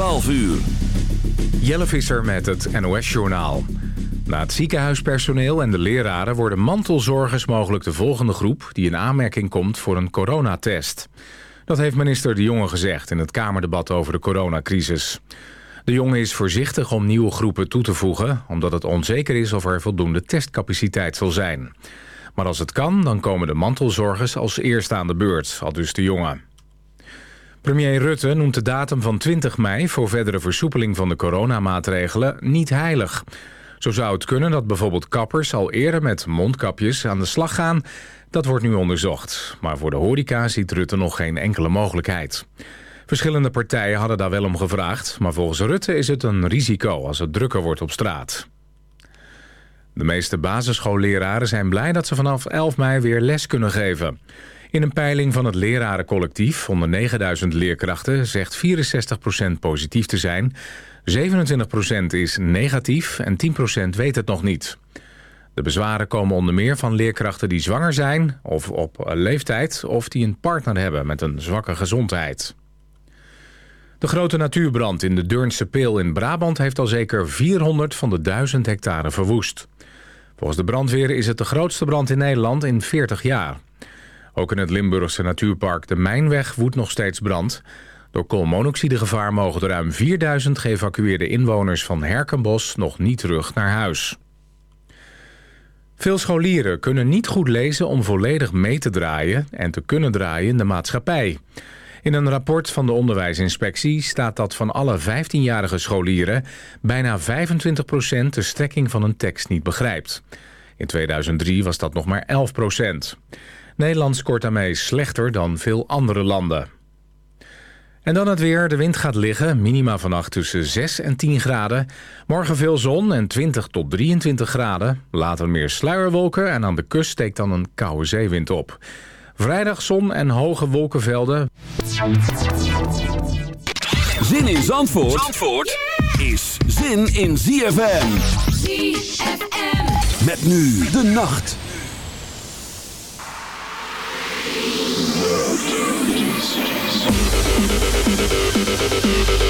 12 uur. Jelle Visser met het NOS-journaal. Na het ziekenhuispersoneel en de leraren worden mantelzorgers mogelijk de volgende groep... die in aanmerking komt voor een coronatest. Dat heeft minister De Jonge gezegd in het Kamerdebat over de coronacrisis. De Jonge is voorzichtig om nieuwe groepen toe te voegen... omdat het onzeker is of er voldoende testcapaciteit zal zijn. Maar als het kan, dan komen de mantelzorgers als eerste aan de beurt, al dus De Jonge. Premier Rutte noemt de datum van 20 mei... voor verdere versoepeling van de coronamaatregelen niet heilig. Zo zou het kunnen dat bijvoorbeeld kappers al eerder met mondkapjes aan de slag gaan. Dat wordt nu onderzocht. Maar voor de horeca ziet Rutte nog geen enkele mogelijkheid. Verschillende partijen hadden daar wel om gevraagd... maar volgens Rutte is het een risico als het drukker wordt op straat. De meeste basisschoolleraren zijn blij dat ze vanaf 11 mei weer les kunnen geven. In een peiling van het lerarencollectief onder 9000 leerkrachten... zegt 64% positief te zijn, 27% is negatief en 10% weet het nog niet. De bezwaren komen onder meer van leerkrachten die zwanger zijn... of op leeftijd of die een partner hebben met een zwakke gezondheid. De grote natuurbrand in de Deurnse Peel in Brabant... heeft al zeker 400 van de 1000 hectare verwoest. Volgens de brandweer is het de grootste brand in Nederland in 40 jaar. Ook in het Limburgse natuurpark De Mijnweg woedt nog steeds brand. Door koolmonoxidegevaar mogen de ruim 4000 geëvacueerde inwoners van Herkenbos nog niet terug naar huis. Veel scholieren kunnen niet goed lezen om volledig mee te draaien en te kunnen draaien in de maatschappij. In een rapport van de onderwijsinspectie staat dat van alle 15-jarige scholieren bijna 25% de strekking van een tekst niet begrijpt. In 2003 was dat nog maar 11%. Nederland scoort daarmee slechter dan veel andere landen. En dan het weer. De wind gaat liggen. Minima vannacht tussen 6 en 10 graden. Morgen veel zon en 20 tot 23 graden. Later meer sluierwolken en aan de kust steekt dan een koude zeewind op. Vrijdag zon en hoge wolkenvelden. Zin in Zandvoort, Zandvoort is zin in ZFM. ZFM. Met nu de nacht. Thank you.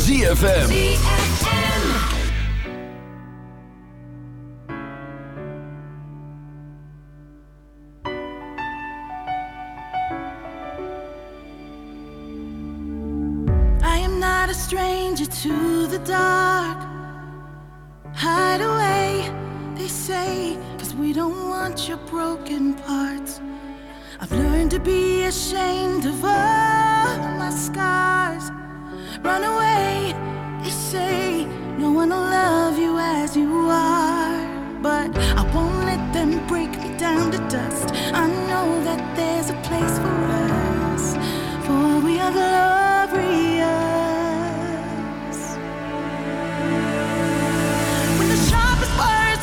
Us.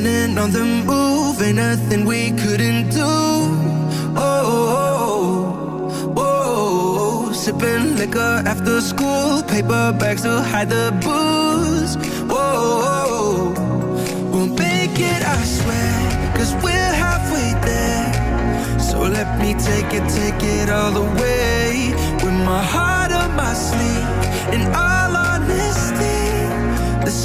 Running on the move, ain't nothing we couldn't do. Oh, oh, oh, oh. sipping liquor after school, paper bags to hide the booze. Whoa, we'll make it, I swear, cause we're halfway there. So let me take it, take it all the way.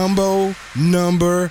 Mumbo number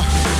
now.